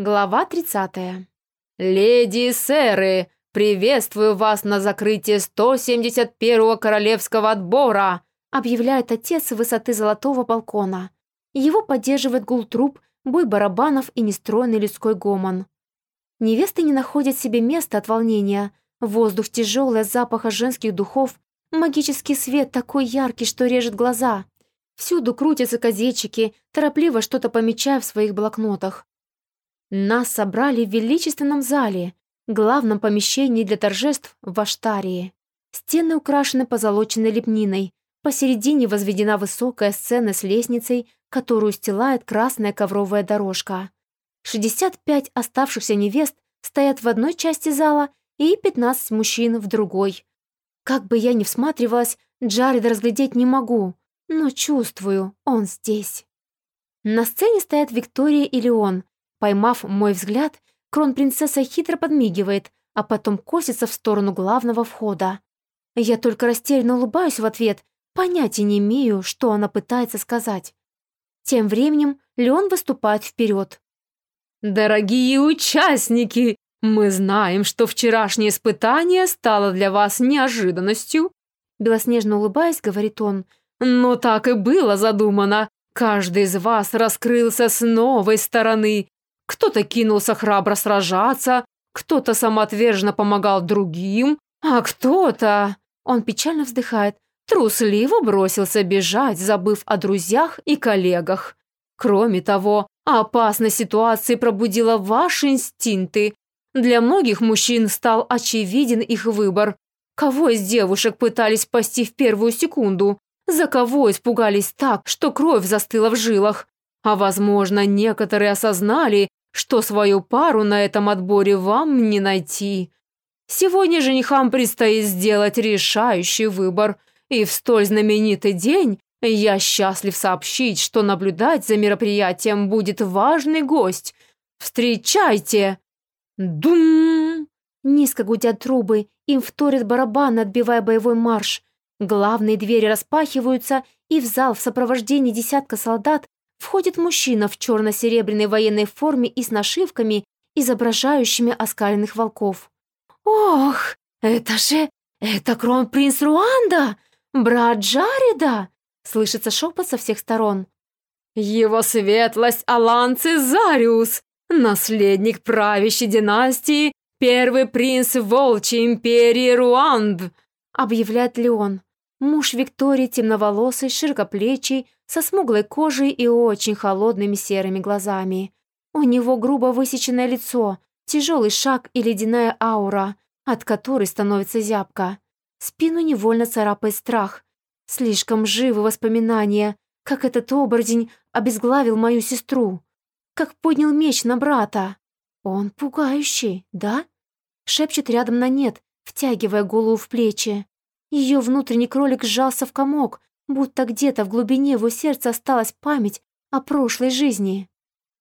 Глава 30. «Леди и сэры, приветствую вас на закрытии 171-го королевского отбора!» объявляет отец с высоты золотого балкона. Его поддерживает гул труб, бой барабанов и нестройный людской гомон. Невесты не находят себе места от волнения. Воздух тяжелый от запаха женских духов, магический свет такой яркий, что режет глаза. Всюду крутятся козетчики, торопливо что-то помечая в своих блокнотах. Нас собрали в величественном зале, главном помещении для торжеств в Аштарии. Стены украшены позолоченной лепниной. Посередине возведена высокая сцена с лестницей, которую стилает красная ковровая дорожка. 65 оставшихся невест стоят в одной части зала и 15 мужчин в другой. Как бы я ни всматривалась, Джареда разглядеть не могу, но чувствую, он здесь. На сцене стоят Виктория и Леон, Поймав мой взгляд, кронпринцесса хитро подмигивает, а потом косится в сторону главного входа. Я только растерянно улыбаюсь в ответ, понятия не имею, что она пытается сказать. Тем временем Леон выступает вперед. «Дорогие участники, мы знаем, что вчерашнее испытание стало для вас неожиданностью», белоснежно улыбаясь, говорит он. «Но так и было задумано. Каждый из вас раскрылся с новой стороны, кто-то кинулся храбро сражаться, кто-то самоотверженно помогал другим, а кто-то... Он печально вздыхает, трусливо бросился бежать, забыв о друзьях и коллегах. Кроме того, опасность ситуации пробудила ваши инстинкты. Для многих мужчин стал очевиден их выбор. Кого из девушек пытались спасти в первую секунду? За кого испугались так, что кровь застыла в жилах? А возможно, некоторые осознали, что свою пару на этом отборе вам не найти. Сегодня женихам предстоит сделать решающий выбор, и в столь знаменитый день я счастлив сообщить, что наблюдать за мероприятием будет важный гость. Встречайте! Дум! Низко гудят трубы, им вторит барабан, отбивая боевой марш. Главные двери распахиваются, и в зал в сопровождении десятка солдат входит мужчина в черно-серебряной военной форме и с нашивками, изображающими оскаленных волков. «Ох, это же... это кронпринц Руанда! Брат Джареда!» Слышится шепот со всех сторон. «Его светлость Алан Цезариус, наследник правящей династии, первый принц Волчьей империи Руанд!» объявляет Леон. Муж Виктории темноволосый, широкоплечий, со смуглой кожей и очень холодными серыми глазами. У него грубо высеченное лицо, тяжелый шаг и ледяная аура, от которой становится зябко. Спину невольно царапает страх. Слишком живы воспоминания, как этот оборотень обезглавил мою сестру, как поднял меч на брата. Он пугающий, да? Шепчет рядом на нет, втягивая голову в плечи. Ее внутренний кролик сжался в комок, будто где-то в глубине его сердца осталась память о прошлой жизни.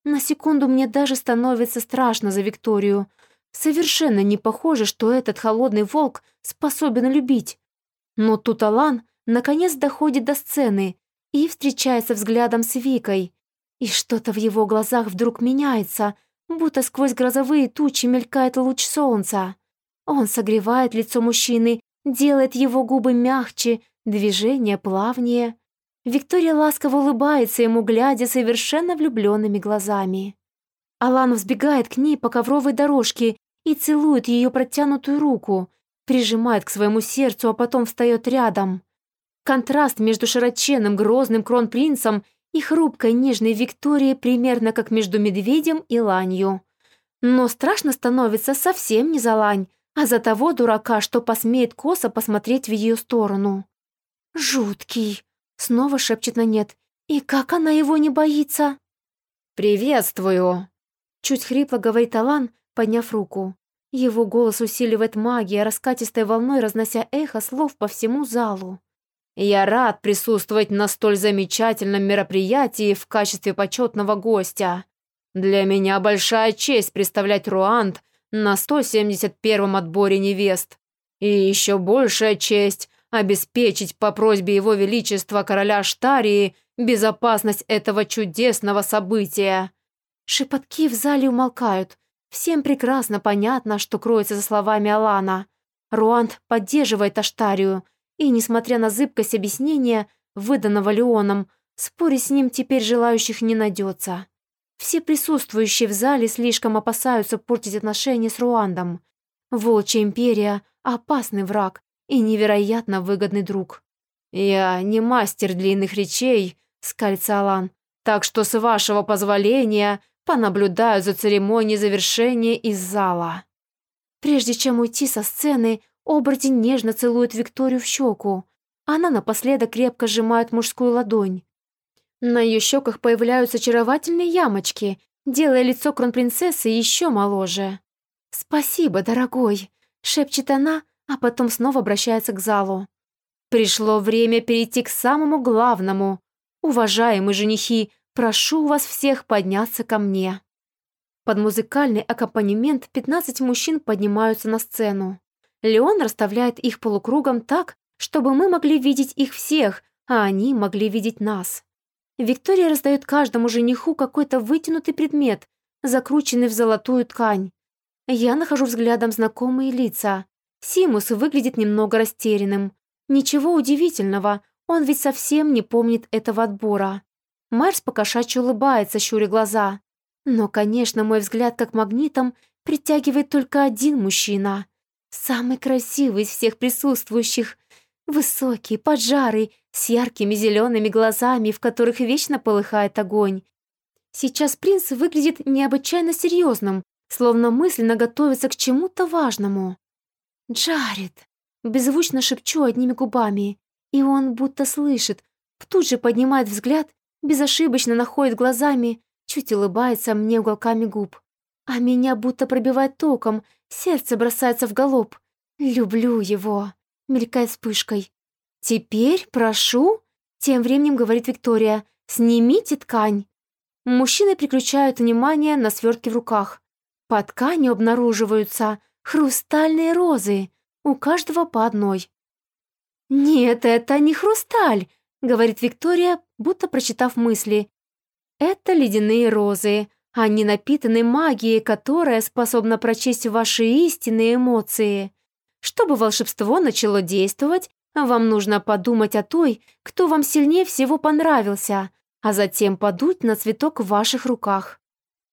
На секунду мне даже становится страшно за Викторию. Совершенно не похоже, что этот холодный волк способен любить. Но тут Алан наконец доходит до сцены и встречается взглядом с Викой. И что-то в его глазах вдруг меняется, будто сквозь грозовые тучи мелькает луч солнца. Он согревает лицо мужчины, делает его губы мягче, Движение плавнее. Виктория ласково улыбается ему, глядя совершенно влюбленными глазами. Алан взбегает к ней по ковровой дорожке и целует ее протянутую руку, прижимает к своему сердцу, а потом встает рядом. Контраст между широченным грозным кронпринцем и хрупкой нежной Викторией примерно как между медведем и ланью. Но страшно становится совсем не за лань, а за того дурака, что посмеет косо посмотреть в ее сторону. «Жуткий!» — снова шепчет на нет. «И как она его не боится?» «Приветствую!» Чуть хрипло говорит Алан, подняв руку. Его голос усиливает магия, раскатистой волной разнося эхо слов по всему залу. «Я рад присутствовать на столь замечательном мероприятии в качестве почетного гостя. Для меня большая честь представлять Руанд на 171-м отборе невест. И еще большая честь обеспечить по просьбе Его Величества короля Штарии безопасность этого чудесного события. Шепотки в зале умолкают. Всем прекрасно понятно, что кроется за словами Алана. Руанд поддерживает Аштарию, и, несмотря на зыбкость объяснения, выданного Леоном, спорить с ним теперь желающих не найдется. Все присутствующие в зале слишком опасаются портить отношения с Руандом. Волчья империя – опасный враг и невероятно выгодный друг. «Я не мастер длинных речей», – скалится Алан, «так что, с вашего позволения, понаблюдаю за церемонией завершения из зала». Прежде чем уйти со сцены, оборотень нежно целует Викторию в щеку. Она напоследок крепко сжимает мужскую ладонь. На ее щеках появляются очаровательные ямочки, делая лицо кронпринцессы еще моложе. «Спасибо, дорогой», — шепчет она, а потом снова обращается к залу. «Пришло время перейти к самому главному. Уважаемые женихи, прошу вас всех подняться ко мне». Под музыкальный аккомпанемент 15 мужчин поднимаются на сцену. Леон расставляет их полукругом так, чтобы мы могли видеть их всех, а они могли видеть нас. Виктория раздает каждому жениху какой-то вытянутый предмет, закрученный в золотую ткань. Я нахожу взглядом знакомые лица. Симус выглядит немного растерянным. Ничего удивительного, он ведь совсем не помнит этого отбора. Марс покошачьи улыбается, щуря глаза. Но, конечно, мой взгляд как магнитом притягивает только один мужчина. Самый красивый из всех присутствующих. Высокий, поджарый, с яркими зелеными глазами, в которых вечно полыхает огонь. Сейчас принц выглядит необычайно серьезным, словно мысленно готовится к чему-то важному. «Джаред!» — беззвучно шепчу одними губами, и он будто слышит, тут же поднимает взгляд, безошибочно находит глазами, чуть улыбается мне уголками губ. А меня будто пробивает током, сердце бросается в галоп. «Люблю его!» — мелькает вспышкой. «Теперь прошу», — тем временем говорит Виктория, «снимите ткань». Мужчины переключают внимание на свертки в руках. По ткани обнаруживаются хрустальные розы, у каждого по одной. «Нет, это не хрусталь», — говорит Виктория, будто прочитав мысли. «Это ледяные розы. Они напитаны магией, которая способна прочесть ваши истинные эмоции. Чтобы волшебство начало действовать, вам нужно подумать о той, кто вам сильнее всего понравился, а затем подуть на цветок в ваших руках.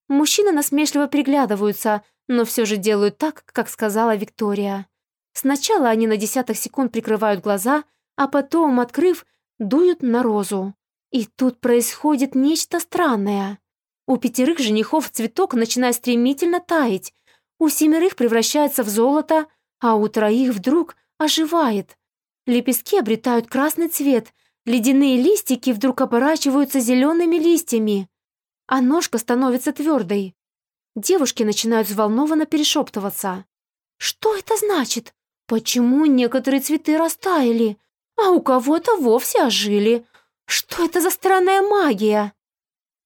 Мужчины насмешливо приглядываются, но все же делают так, как сказала Виктория. Сначала они на десяток секунд прикрывают глаза, а потом, открыв, дуют на розу. И тут происходит нечто странное. У пятерых женихов цветок начинает стремительно таять, у семерых превращается в золото, а у троих вдруг оживает. Лепестки обретают красный цвет, ледяные листики вдруг оборачиваются зелеными листьями, а ножка становится твердой. Девушки начинают взволнованно перешептываться. «Что это значит? Почему некоторые цветы растаяли, а у кого-то вовсе ожили? Что это за странная магия?»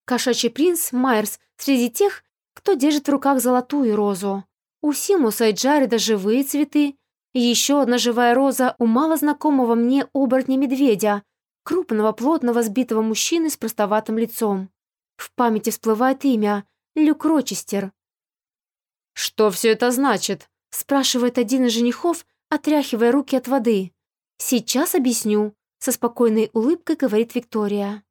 Кошачий принц Майерс среди тех, кто держит в руках золотую розу. У Симуса и Джареда живые цветы, еще одна живая роза у малознакомого мне оборотня-медведя, крупного, плотного, сбитого мужчины с простоватым лицом. В памяти всплывает имя — Люк Рочестер. «Что все это значит?» — спрашивает один из женихов, отряхивая руки от воды. «Сейчас объясню», — со спокойной улыбкой говорит Виктория.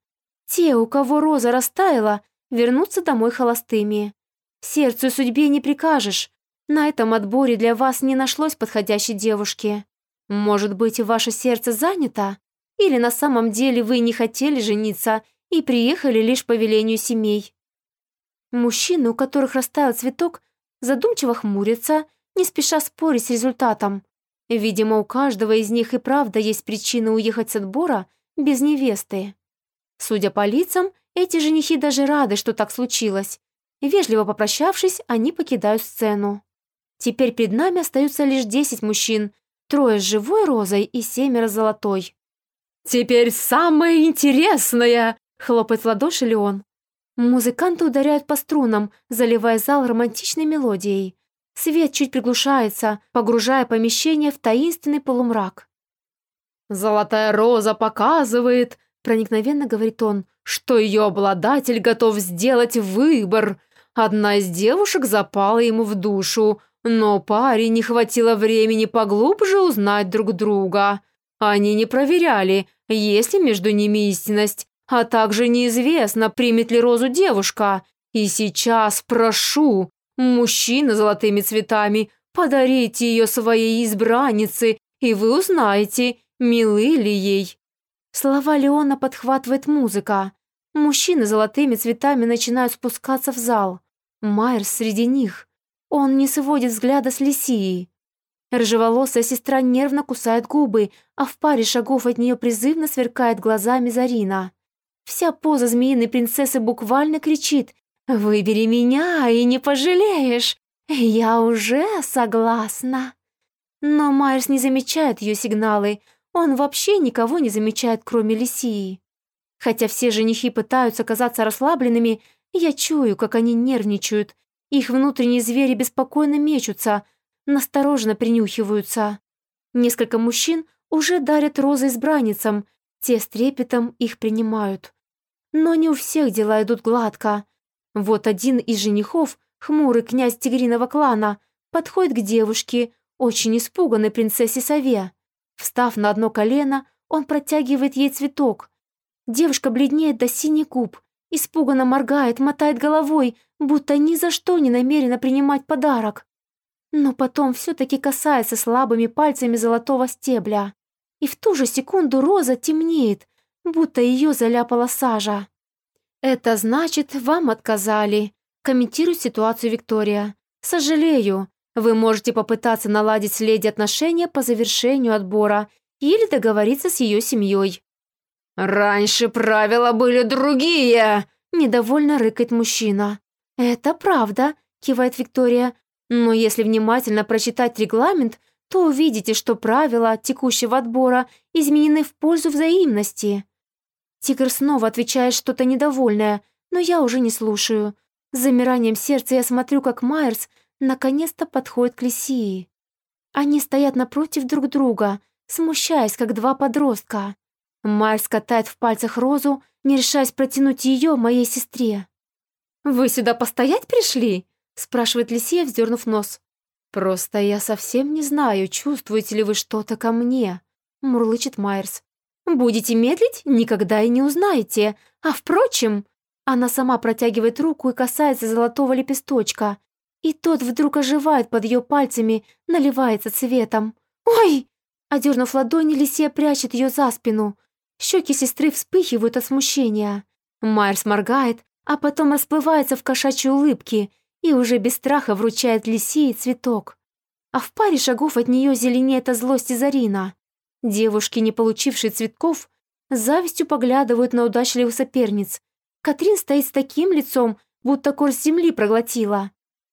«Те, у кого роза растаяла, вернутся домой холостыми. Сердцу судьбе не прикажешь, на этом отборе для вас не нашлось подходящей девушки. Может быть, ваше сердце занято? Или на самом деле вы не хотели жениться и приехали лишь по велению семей? Мужчины, у которых растаял цветок, задумчиво хмурятся, не спеша спорить с результатом. Видимо, у каждого из них и правда есть причина уехать с отбора без невесты. Судя по лицам, эти женихи даже рады, что так случилось. Вежливо попрощавшись, они покидают сцену. Теперь перед нами остаются лишь десять мужчин, трое с живой розой и семеро с золотой. «Теперь самое интересное!» — хлопает в ладоши Леон. Музыканты ударяют по струнам, заливая зал романтичной мелодией. Свет чуть приглушается, погружая помещение в таинственный полумрак. «Золотая роза показывает», — проникновенно говорит он, «что ее обладатель готов сделать выбор. Одна из девушек запала ему в душу, но паре не хватило времени поглубже узнать друг друга. Они не проверяли, есть ли между ними истинность, а также неизвестно, примет ли розу девушка. И сейчас прошу, мужчина золотыми цветами, подарите ее своей избраннице, и вы узнаете, милы ли ей. Слова Леона подхватывает музыка. Мужчины золотыми цветами начинают спускаться в зал. Майерс среди них. Он не сводит взгляда с Лисией. Рыжеволосая сестра нервно кусает губы, а в паре шагов от нее призывно сверкает глазами Зарина. Вся поза змеиной принцессы буквально кричит «Выбери меня и не пожалеешь! Я уже согласна!» Но Майерс не замечает ее сигналы, он вообще никого не замечает, кроме Лисии. Хотя все женихи пытаются казаться расслабленными, я чую, как они нервничают. Их внутренние звери беспокойно мечутся, настороженно принюхиваются. Несколько мужчин уже дарят розы избранницам, те с трепетом их принимают. Но не у всех дела идут гладко. Вот один из женихов, хмурый князь тигриного клана, подходит к девушке, очень испуганной принцессе Сове. Встав на одно колено, он протягивает ей цветок. Девушка бледнеет до синих губ, Испуганно моргает, мотает головой, будто ни за что не намерена принимать подарок. Но потом все-таки касается слабыми пальцами золотого стебля. И в ту же секунду роза темнеет, будто ее заляпала сажа. «Это значит, вам отказали», – комментирует ситуацию Виктория. «Сожалею. Вы можете попытаться наладить с леди отношения по завершению отбора или договориться с ее семьей. «Раньше правила были другие!» – недовольно рыкает мужчина. «Это правда», – кивает Виктория. «Но если внимательно прочитать регламент, то увидите, что правила текущего отбора изменены в пользу взаимности». Тигр снова отвечает что-то недовольное, но я уже не слушаю. С замиранием сердца я смотрю, как Майерс наконец-то подходит к Лисии. Они стоят напротив друг друга, смущаясь, как два подростка. Мальс катает в пальцах розу, не решаясь протянуть ее моей сестре. «Вы сюда постоять пришли?» – спрашивает Лисия, вздернув нос. «Просто я совсем не знаю, чувствуете ли вы что-то ко мне», – мурлычет Майерс. «Будете медлить, никогда и не узнаете. А впрочем...» Она сама протягивает руку и касается золотого лепесточка. И тот вдруг оживает под ее пальцами, наливается цветом. «Ой!» Одернув ладони, Лисия прячет ее за спину. Щеки сестры вспыхивают от смущения. Майерс моргает, а потом расплывается в кошачьей улыбке и уже без страха вручает Лисии цветок. А в паре шагов от нее зеленеет от злости Зарина. Девушки, не получившие цветков, с завистью поглядывают на удачливых соперниц. Катрин стоит с таким лицом, будто корс земли проглотила.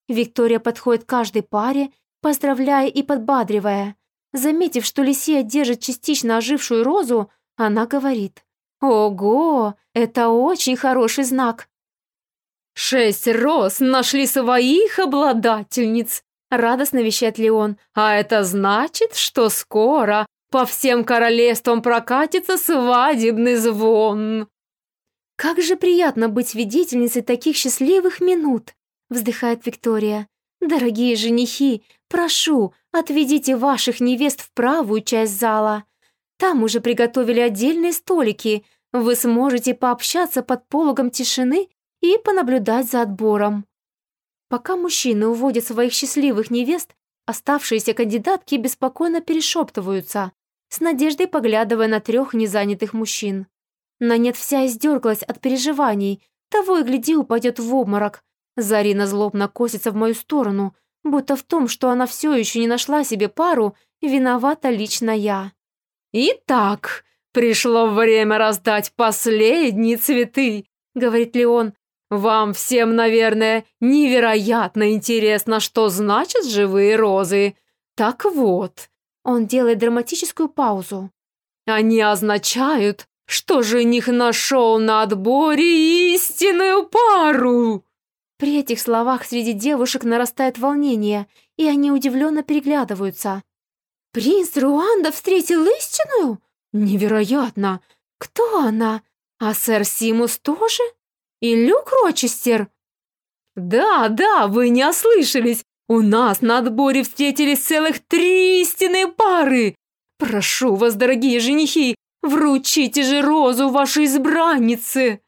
Виктория подходит к каждой паре, поздравляя и подбадривая. Заметив, что Лисия держит частично ожившую розу, она говорит, «Ого, это очень хороший знак». «Шесть роз нашли своих обладательниц», — радостно вещает Леон. «А это значит, что скоро по всем королевствам прокатится свадебный звон». «Как же приятно быть свидетельницей таких счастливых минут», — вздыхает Виктория. «Дорогие женихи, прошу, отведите ваших невест в правую часть зала. Там уже приготовили отдельные столики. Вы сможете пообщаться под пологом тишины и понаблюдать за отбором. Пока мужчины уводят своих счастливых невест, оставшиеся кандидатки беспокойно перешептываются, с надеждой поглядывая на трех незанятых мужчин. Нанет вся издергалась от переживаний, того и гляди упадет в обморок. Зарина злобно косится в мою сторону, будто в том, что она все еще не нашла себе пару, виновата лично я. «Итак, пришло время раздать последние цветы», — говорит Леон. «Вам всем, наверное, невероятно интересно, что значат живые розы. Так вот...» Он делает драматическую паузу. «Они означают, что жених нашел на отборе истинную пару!» При этих словах среди девушек нарастает волнение, и они удивленно переглядываются. «Принц Руанда встретил истинную? Невероятно! Кто она? А сэр Симус тоже? И Люк Рочестер?» Да, да, вы не ослышались. У нас на отборе встретились целых три истинные пары. Прошу вас, дорогие женихи, вручите же розу вашей избраннице.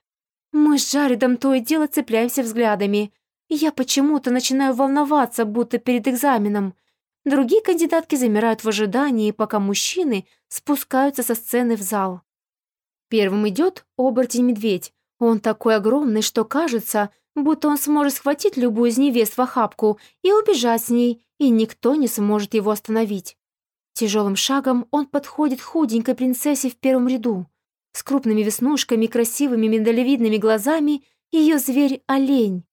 Мы с Джаредом то и дело цепляемся взглядами. Я почему-то начинаю волноваться, будто перед экзаменом. Другие кандидатки замирают в ожидании, пока мужчины спускаются со сцены в зал. Первым идет оборотень-медведь. Он такой огромный, что кажется, будто он сможет схватить любую из невест в охапку и убежать с ней, и никто не сможет его остановить. Тяжелым шагом он подходит худенькой принцессе в первом ряду. С крупными веснушками красивыми миндалевидными глазами ее зверь – олень.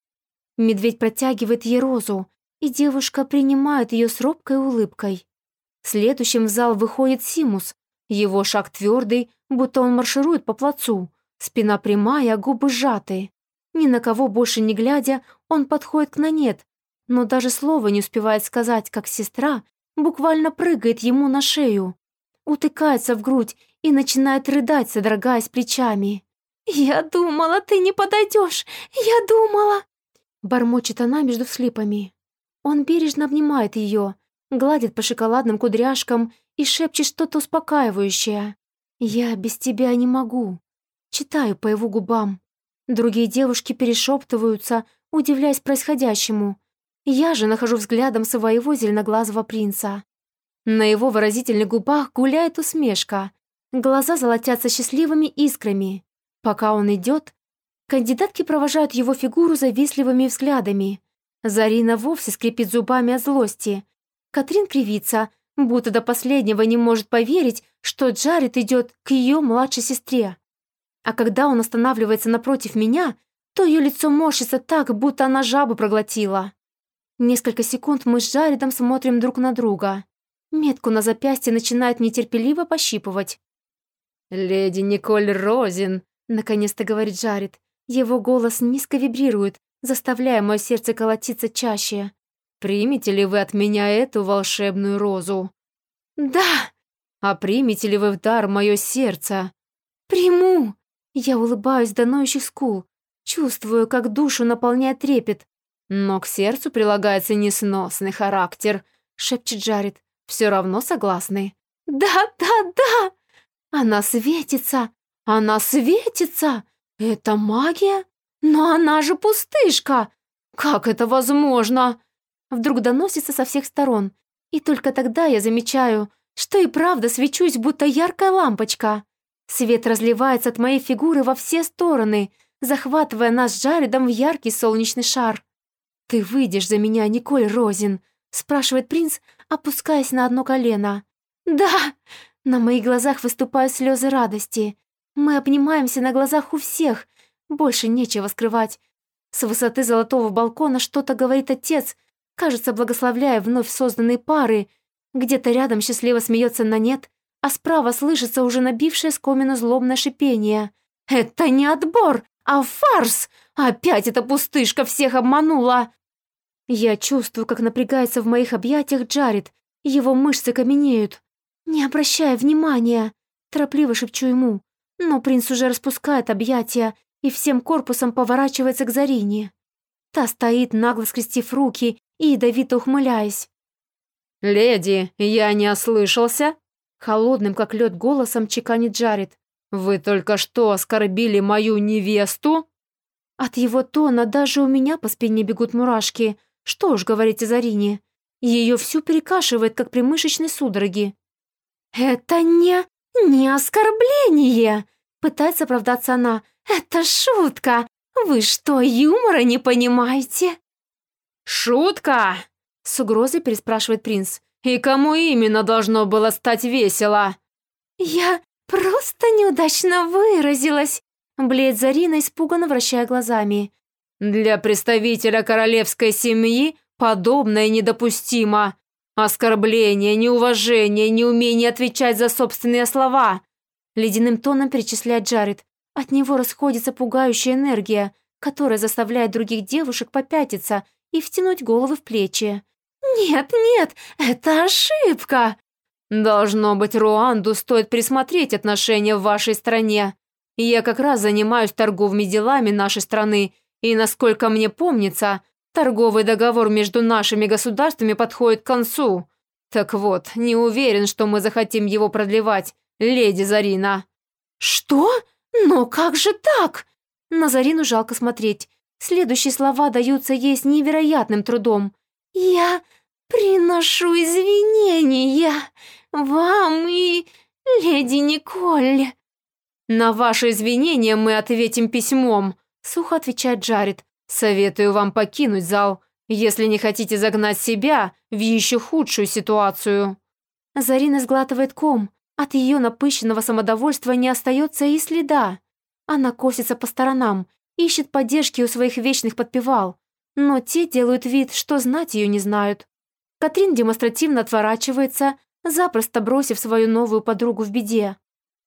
Медведь протягивает ей розу, и девушка принимает ее с робкой улыбкой. Следующим в зал выходит Симус. Его шаг твердый, будто он марширует по плацу. Спина прямая, губы сжаты. Ни на кого больше не глядя, он подходит к Нанет, но даже слова не успевает сказать, как сестра буквально прыгает ему на шею, утыкается в грудь и начинает рыдать, содрогаясь плечами. «Я думала, ты не подойдешь! Я думала!» Бормочет она между слипами. Он бережно обнимает ее, гладит по шоколадным кудряшкам и шепчет что-то успокаивающее. «Я без тебя не могу». Читаю по его губам. Другие девушки перешептываются, удивляясь происходящему. Я же нахожу взглядом своего зеленоглазого принца. На его выразительных губах гуляет усмешка. Глаза золотятся счастливыми искрами. Пока он идет, Кандидатки провожают его фигуру завистливыми взглядами. Зарина вовсе скрипит зубами от злости. Катрин кривится, будто до последнего не может поверить, что Джаред идет к ее младшей сестре. А когда он останавливается напротив меня, то ее лицо морщится так, будто она жабу проглотила. Несколько секунд мы с Джаредом смотрим друг на друга. Метку на запястье начинает нетерпеливо пощипывать. «Леди Николь Розин», — наконец-то говорит Джаред. Его голос низко вибрирует, заставляя мое сердце колотиться чаще. «Примете ли вы от меня эту волшебную розу?» «Да!» «А примете ли вы в дар мое сердце?» «Приму!» Я улыбаюсь до ноющих скул, чувствую, как душу наполняет трепет. «Но к сердцу прилагается несносный характер», — шепчет Джаред. «Все равно согласны?» «Да, да, да!» Она светится! Она светится! «Это магия? Но она же пустышка! Как это возможно?» Вдруг доносится со всех сторон, и только тогда я замечаю, что и правда свечусь, будто яркая лампочка. Свет разливается от моей фигуры во все стороны, захватывая нас с Джаредом в яркий солнечный шар. «Ты выйдешь за меня, Николь Розин?» — спрашивает принц, опускаясь на одно колено. «Да!» На моих глазах выступают слезы радости. Мы обнимаемся на глазах у всех. Больше нечего скрывать. С высоты золотого балкона что-то говорит отец, кажется, благословляя вновь созданные пары. Где-то рядом счастливо смеется Нанет, а справа слышится уже набившее скомину злобное шипение. «Это не отбор, а фарс! Опять эта пустышка всех обманула!» Я чувствую, как напрягается в моих объятиях Джаред. Его мышцы каменеют. «Не обращая внимания!» Торопливо шепчу ему. Но принц уже распускает объятия и всем корпусом поворачивается к Зарине. Та стоит, нагло скрестив руки и ядовито ухмыляясь. «Леди, я не ослышался?» Холодным, как лед, голосом чеканит Джаред. «Вы только что оскорбили мою невесту?» От его тона даже у меня по спине бегут мурашки. Что уж говорить о Зарине. Ее всю перекашивает, как при мышечной судороге. «Это не... не оскорбление!» Пытается оправдаться она. «Это шутка! Вы что, юмора не понимаете?» «Шутка?» С угрозой переспрашивает принц. «И кому именно должно было стать весело?» «Я просто неудачно выразилась!» Блеет Зарина, испуганно вращая глазами. «Для представителя королевской семьи подобное недопустимо. Оскорбление, неуважение, неумение отвечать за собственные слова. Ледяным тоном перечисляет Джаред. От него расходится пугающая энергия, которая заставляет других девушек попятиться и втянуть головы в плечи. «Нет, нет, это ошибка!» «Должно быть, Руанду стоит присмотреть отношения в вашей стране. Я как раз занимаюсь торговыми делами нашей страны, и, насколько мне помнится, Торговый договор между нашими государствами подходит к концу. Так вот, не уверен, что мы захотим его продлевать, леди Зарина». «Что? Но как же так?» На Зарину жалко смотреть. Следующие слова даются ей с невероятным трудом. «Я приношу извинения вам и леди Николь». «На ваши извинения мы ответим письмом», — сухо отвечает Джаред. «Советую вам покинуть зал, если не хотите загнать себя в еще худшую ситуацию». Зарина сглатывает ком. От ее напыщенного самодовольства не остается и следа. Она косится по сторонам, ищет поддержки у своих вечных подпевал, но те делают вид, что знать ее не знают. Катрин демонстративно отворачивается, запросто бросив свою новую подругу в беде.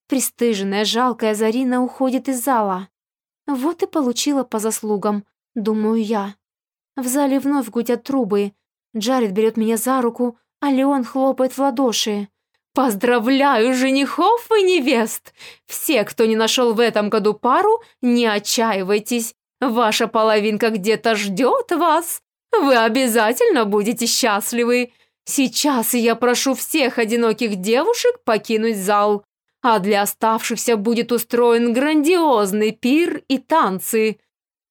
Престыженная, жалкая Зарина уходит из зала. Вот и получила по заслугам, думаю я. В зале вновь гудят трубы. Джаред берет меня за руку, а Леон хлопает в ладоши. «Поздравляю женихов и невест! Все, кто не нашел в этом году пару, не отчаивайтесь. Ваша половинка где-то ждет вас. Вы обязательно будете счастливы. Сейчас я прошу всех одиноких девушек покинуть зал, а для оставшихся будет устроен грандиозный пир и танцы.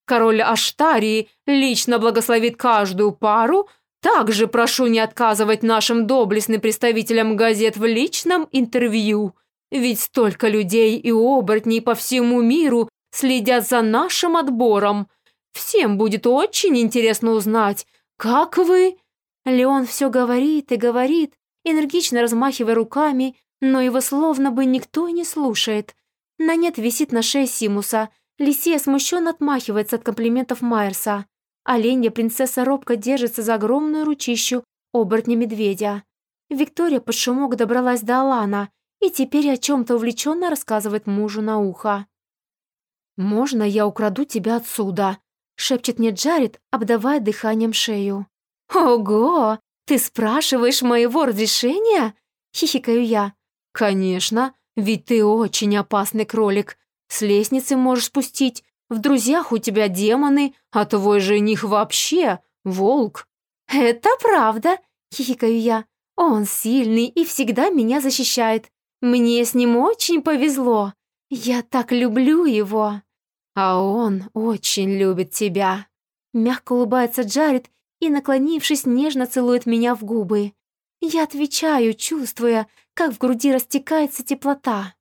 Король Аштарии лично благословит каждую пару, также прошу не отказывать нашим доблестным представителям газет в личном интервью, ведь столько людей и оборотней по всему миру следят за нашим отбором. Всем будет очень интересно узнать, как вы...» Леон все говорит и говорит, энергично размахивая руками, но его словно бы никто не слушает. Нанет висит на шее Симуса. Лисия смущенно отмахивается от комплиментов Майерса. Оленья принцесса робко держится за огромную ручищу оборотня-медведя. Виктория под шумок добралась до Алана и теперь о чем-то увлеченно рассказывает мужу на ухо. «Можно я украду тебя отсюда?» — шепчет мне Джаред, обдавая дыханием шею. «Ого! Ты спрашиваешь моего разрешения?» — хихикаю я. «Конечно, ведь ты очень опасный кролик. С лестницы можешь спустить, в друзьях у тебя демоны, а твой жених вообще волк». «Это правда», — хихикаю я. «Он сильный и всегда меня защищает. Мне с ним очень повезло. Я так люблю его». «А он очень любит тебя». Мягко улыбается Джаред и, наклонившись, нежно целует меня в губы. Я отвечаю, чувствуя, как в груди растекается теплота.